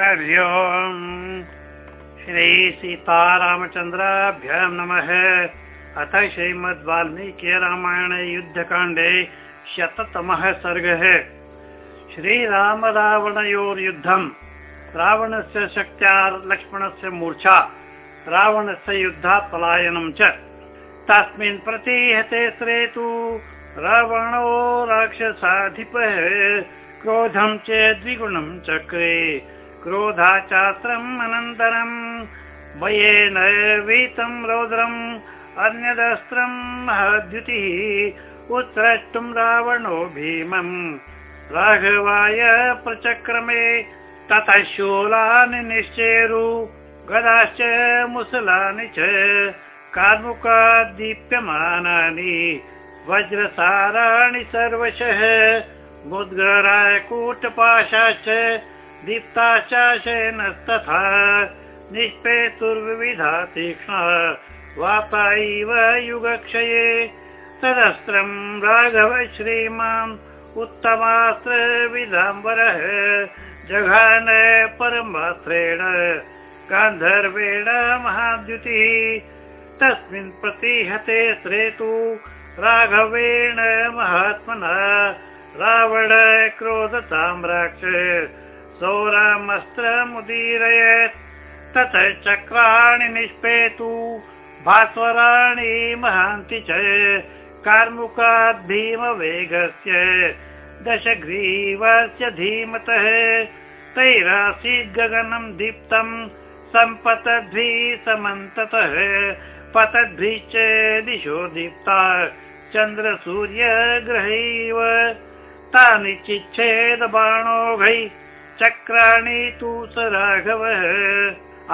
हरि ओम् श्रीसीतारामचन्द्राभ्यां नमः। अथ श्रीमद् वाल्मीकि रामायणे युद्धकाण्डे शततमः सर्गः। श्रीराम रावणयोर्युद्धम् रावणस्य शक्त्या लक्ष्मणस्य मूर्छा। रावणस्य युद्धात् पलायनं च। तस्मिन् प्रतिहते श्रेतु रावणो राक्षसाधिपः। क्रोधं च द्विगुणं चक्रे क्रोधाचास्त्रम् अनन्तरम् भयेन वीतं रौद्रम् अन्यदस्त्रम् महद्युतिः उत्स्रष्टुम् रावणो भीमम् राघवाय प्रचक्रमे ततः शूलानि निश्चेरु गदाश्च मुसलानि च कार्मुकादीप्यमानानि वज्रसाराणि सर्वशः मुद्गरायकूटपाशाश्च दीप्ताश्चाशयनस्तथा निष्पेतुर्विविधा तीक्ष्णा वाता इव युगक्षये। तदस्त्रम् राघव श्रीमान् उत्तमास्त्रविदाम्बरः जघान परमास्त्रेण गान्धर्वेण महाद्युतिः। तस्मिन् प्रतिहते श्रेतु राघवेण महात्मना रावण क्रोधताम्राक्ष सौरामस्त्रमुदीरयत् ततः चक्राणि निष्पेतु भास्वराणि महान्ति च। कार्मुकात् भीमवेगस्य दशग्रीवस्य धीमतः। तैरासीत् गगनं दीप्तम् सम्पतद्भिः समन्ततः। पतद्भिश्च दिशो दीप्ता चन्द्रसूर्यग्रहैव। तानि चिच्छेद बाणोघै चक्राणि तु स राघवः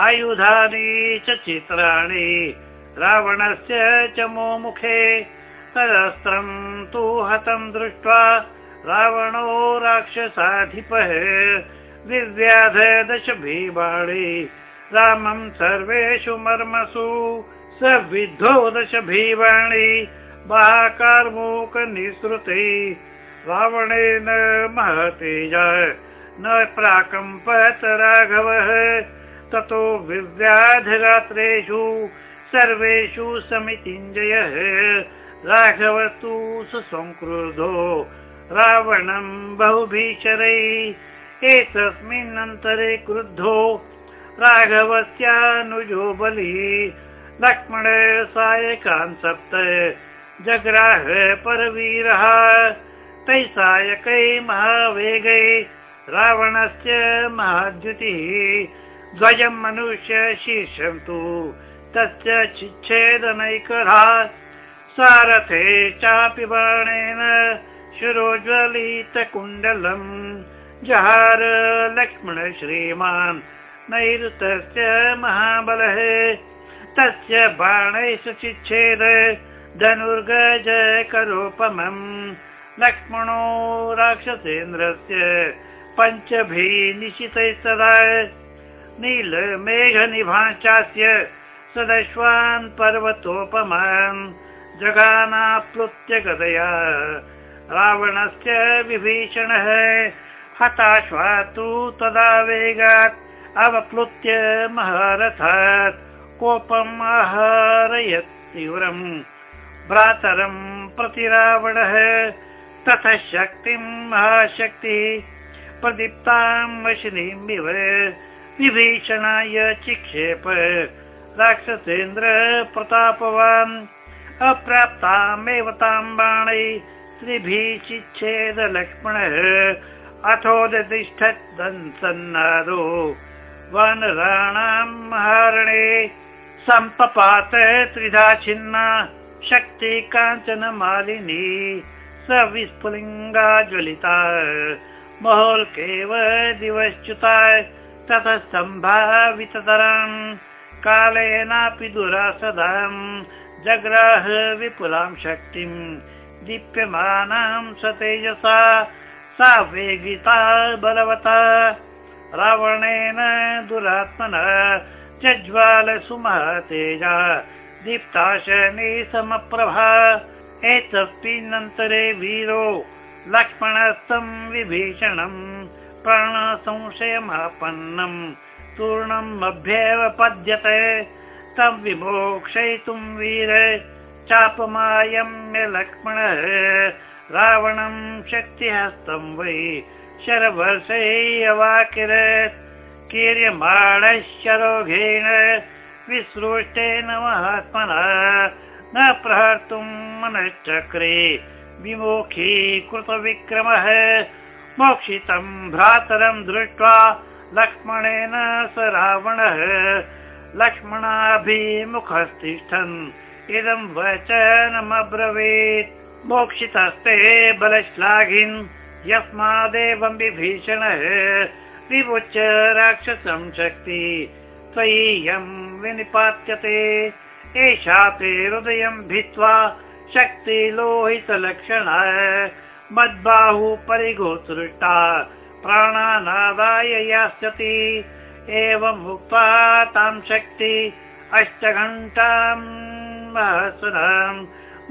आयुधानि च चित्राणि रावणस्य च मोमुखे तदस्त्रम् तु हतं दृष्ट्वा रावणो राक्षसाधिपः विव्याध दश भीबाणि रामं सर्वेषु मर्मसु स विद्धो दश भीवाणि बाकार्मूकनिसृते रावणेन महतेज न प्राकम्पत राघवः। ततो विव्याधरात्रेषु सर्वेषु समितिञ्जयः। राघवस्तु सुसंक्रुधो रावणं बहुभीषरै। एतस्मिन्नन्तरे क्रुद्धो राघवस्यानुजो बलिः। लक्ष्मण सायकान् सप्त जग्राह परवीरः। तैः सायकै महावेगै रावणस्य महाद्युतिः द्वयं मनुष्य शीर्षं तु तस्य चिच्छेदनैकरा सारथे चापि बाणेन शिरोज्वलितकुण्डलम्। जहार लक्ष्मण श्रीमान् नैऋतस्य महाबलः। तस्य बाणैः सुचिच्छेद धनुर्गज करोपमम् लक्ष्मणो राक्षसेन्द्रस्य पञ्चभिः निशितैः सदा नीलमेघनिभाश्चास्य सदश्वान् पर्वतोपमान् जगानाप्लुत्य गदया रावणस्य विभीषणः हताश्वा तु तदा वेगात् अवप्लुत्य महारथात् कोपम् आहारयत् तीव्रम्। भ्रातरम् प्रति रावणः ततः शक्तिम् महाशक्तिः प्रदीप्ताम् वशिनीमिव विभीषणाय चिक्षेप। राक्षसेन्द्र प्रतापवान् अप्राप्तामेव ताम् बाणै त्रिभिः चिच्छेद लक्ष्मणः अथोदतिष्ठत्सन्नादो वानराणाम् महारणे सम्पपात त्रिधा छिन्ना शक्ति काञ्चन मालिनी स विस्फुलिङ्गा ज्वलिता महोल्केव दिवश्च्युता ततः सम्भाविततराम् कालेनापि दुरासदाम्। जग्राह विपुलां शक्तिम्। दीप्यमानां स तेजसा सा वेगिता बलवता। रावणेन दुरात्मना। जज्वाल सुमहतेजा। दीप्ता शनि समप्रभा। एतस्मिन्नन्तरे वीरो लक्ष्मणस्थम् विभीषणम् प्राणसंशयमापन्नम् तूर्णम् अभ्येव पद्यते तं विमोक्षयितुं वीर चापमायम्य लक्ष्मणः रावणं शक्तिहस्तं वै शरवर्षै कीर्यमाणश्चरोघेण विसृष्टेन महात्मना न प्रहर्तुं मनश्चक्रे विमोखी कृतविक्रमः मोक्षितं भ्रातरं दृष्ट्वा लक्ष्मणेन स रावणः लक्ष्मणाभिमुखस्तिष्ठन्। इदं वचनमब्रवीत्। मोक्षितस्ते बलश्लाघिन्। यस्मादेवं विभीषणः विमुच्य राक्षसं शक्ति। त्वयीयं विनिपात्यते। एषा ते हृदयं भित्त्वा शक्ति लोहितलक्षणा मद्बाहु परिगोसृष्टा प्राणानादाय यास्यति। एवम् उक्त्वा तां शक्ति अष्टघण्टाम्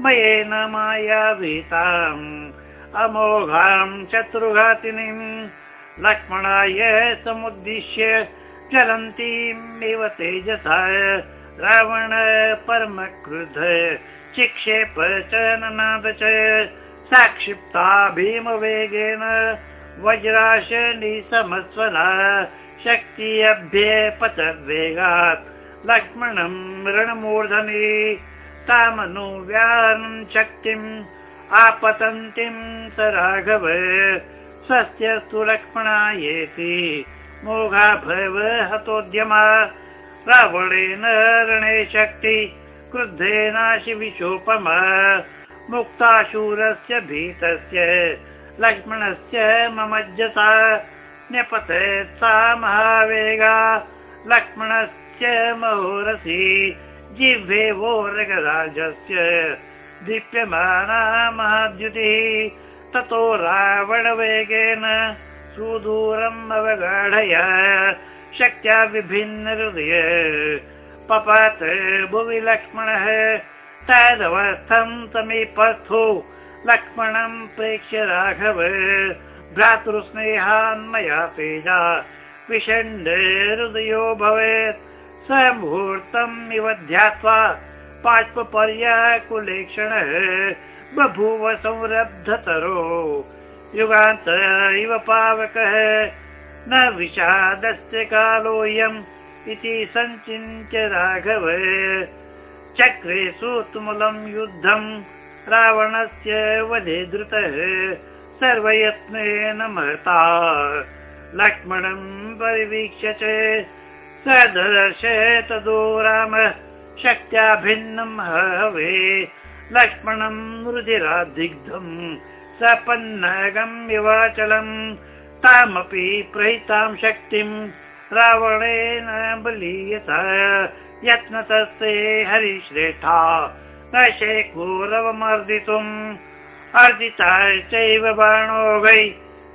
मयेन मायावीताम्। अमोघां शत्रुघातिनीम् लक्ष्मणाय समुद्दिश्य चलन्तीमिव तेजसा। रावण परम क्रुध चिक्षेप च ननाद च साक्षिप्ता भीमवेगेन वज्राश निसमस्वना शक्ति अभ्येपतद्वेगात् लक्ष्मणं ऋणमूर्धनि तामनुव्यानं शक्तिम् आपतन्तीं स राघव स्वस्यस्तु लक्ष्मणायेति मोघा भव हतोद्यमा रावणेन रणे शक्ति क्रुद्धेनाशि विशोपमा मुक्ताशूरस्य भीतस्य लक्ष्मणस्य ममज्जसा। न्यपतेत् सा महावेगा लक्ष्मणस्य महोरसि जिह्वे वोरगराजस्य। दीप्यमाना महाद्युतिः ततो रावणवेगेन सुदूरम् अवगाढय शक्त्या विभिन्न हृदय पपात भुवि लक्ष्मणः तदवस्थं समीपस्थो लक्ष्मणं प्रेक्ष्य राघव भ्रातृस्नेहान्मया तेजा विषण्ड हृदयो भवेत् स मुहूर्तम् इव ध्यात्वा बाष्पर्याकुलेक्षणः बभूव संरब्धतरो। युगान्त इव पावकः न विषादस्य कालोऽयम् इति सञ्चिन्त्य राघव चक्रे सुतुमुलं युद्धम् रावणस्य वधे धृतः सर्वयत्नेन महता लक्ष्मणं परिवीक्ष्य च सदर्श तदो राम शक्त्या भिन्नं हवे। लक्ष्मणं रुधिरादिग्धम् सपन्नगम्यवाचलम् तामपि प्रहितां शक्तिम् रावणेन बलीयत। यत्नतस्ते हरिश्रेष्ठा न शेखोरवमर्दितुम् अर्जिताश्चैव बाणोघै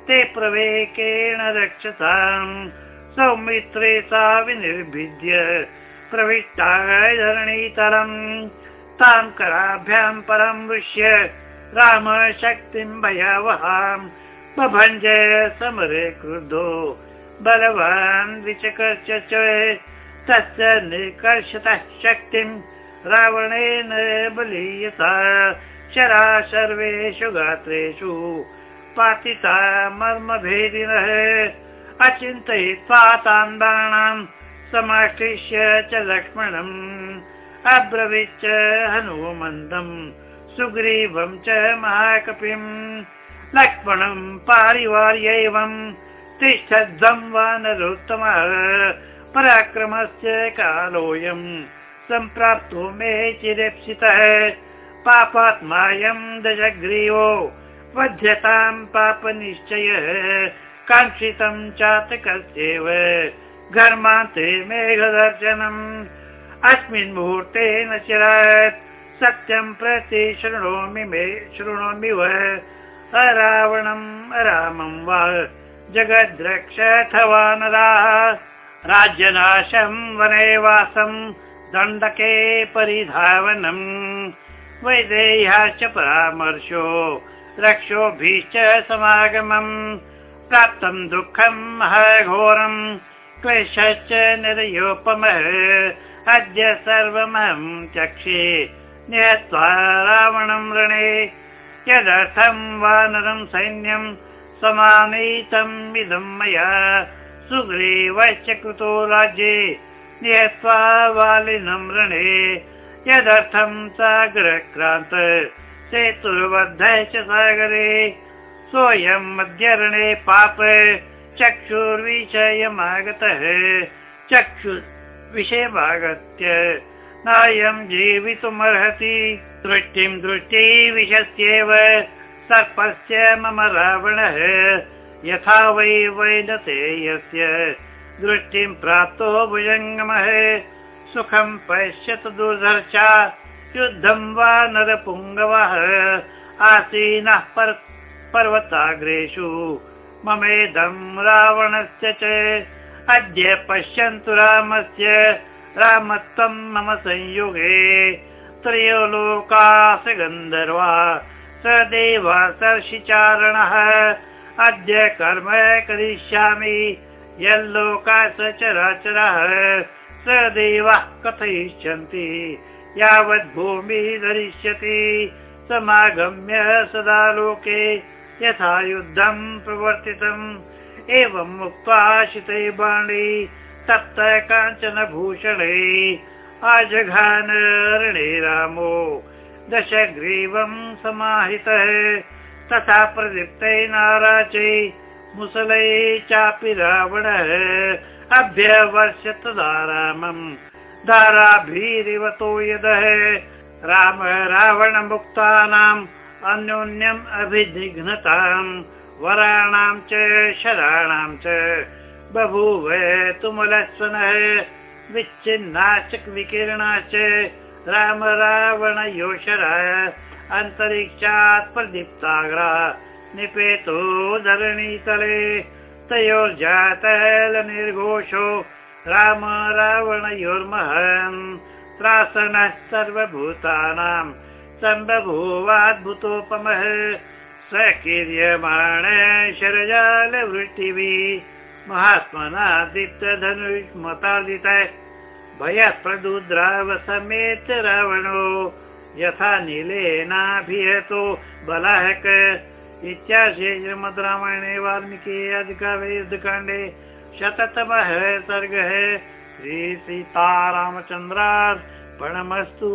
ते प्रवेकेण रक्षताम् सौमित्रे सा विनिर्भिद्य प्रविष्टा धरणीतरम्। तां कराभ्यां परं दृश्य राम शक्तिं भयावहाम्। बभञ्ज समरे क्रुद्धो बलवान् विचकर्ष च तस्य निकर्षतः शक्तिं रावणेन बलीयता शरा सर्वेषु गात्रेषु पातिता मर्मभेदिनः। अचिन्तयित्वा तान् बाणान् समाश्लिष्य च लक्ष्मणम् अब्रवीच्च हनुमन्दम् सुग्रीवं च महाकपिम्। लक्ष्मणं पारिवार्यैवं तिष्ठध्वं वा नरोत्तमः पराक्रमस्य कालोऽयं सम्प्राप्तो मे चिरेप्सितः पापात्मायं दशग्रीवो वध्यतां पापनिश्चयः काङ्क्षितं चातकस्येव घर्मान्ते मेघदर्शनम् अस्मिन् मुहूर्ते न चिरात् सत्यं प्रति शृणोमि मे शृणोमि वा अरावणम् अरामं वा जगद्रक्ष अथवा नराः राज्यनाशं वनेवासं दण्डके परिधावनम् वैदेह्याश्च परामर्शो रक्षोभिश्च समागमम् प्राप्तं दुःखं महाघोरम् क्लेशश्च निर्योपमः अद्य सर्वमहं चक्षे निहत्वा रावणं रणे यदर्थं वानरं सैन्यं समानीतम् इदं मया। सुग्रीवश्च कृतो राज्ये निहत्वा वालिनं रणे। यदर्थं सागरक्रान्त सेतुर्बद्ध च सागरे। सोऽयं मध्यरणे पाप चक्षुर्विषयमागतः। चक्षुर्विषयमागत्य नायं जीवितुमर्हति। दृष्टिं दृष्टि विषस्येव सर्पस्य मम रावणः। यथा वै वैदते यस्य दृष्टिं प्राप्तो भुजङ्गमः। सुखं पश्यत दुर्धर्षा युद्धं वा नरपुङ्गवः। आसीनः पर्वताग्रेषु। ममेदं रावणस्य च। अद्य पश्यन्तु रामस्य। रामत्वं मम संयुगे। त्रयो लोकास गन्धर्वा स देव सर्षिचारणः अद्य कर्म करिष्यामि। यल्लोका चराचरः स देवः कथयिष्यन्ति। यावत् भूमिः धरिष्यति। समागम्य सदा लोके यथा युद्धं प्रवर्तितम् एवम् उक्त्वा शिते बाणी सप्त काञ्चन भूषणे आजघानरणे रामो दशग्रीवम् समाहितः। तथा प्रदीप्तै नाराचै मुसलै चापि रावणः। अभ्यवर्ष तदा रामम् धाराभिरिवतो यदः। राम रावणमुक्तानाम् अन्योन्यम् अभिनिघ्नताम् वराणां च शराणां च। बभूव तुमलस्वनः विच्छिन्नाश्च विकिरणाश्च राम रावणयोषर अन्तरिक्षात् प्रदीप्ताग्रा निपेतो धरणीतले तयोर्जातलनिर्घोषो राम रावणयोर्महन् त्रासनः सर्वभूतानां सम्बभूवाद्भुतोपमः सकीर्यमाण शरजालवृष्टिभिः महात्मना दीप्तधनुष्मतादितः भयात् प्रदुद्राव समेत रावणो यथा नीलेनाभिहतो बलाहक इत्याशे श्रीमद् रामायणे वाल्मीकि अधिकारे शततमः सर्गः श्रीसीतारामचन्द्रार्पणमस्तु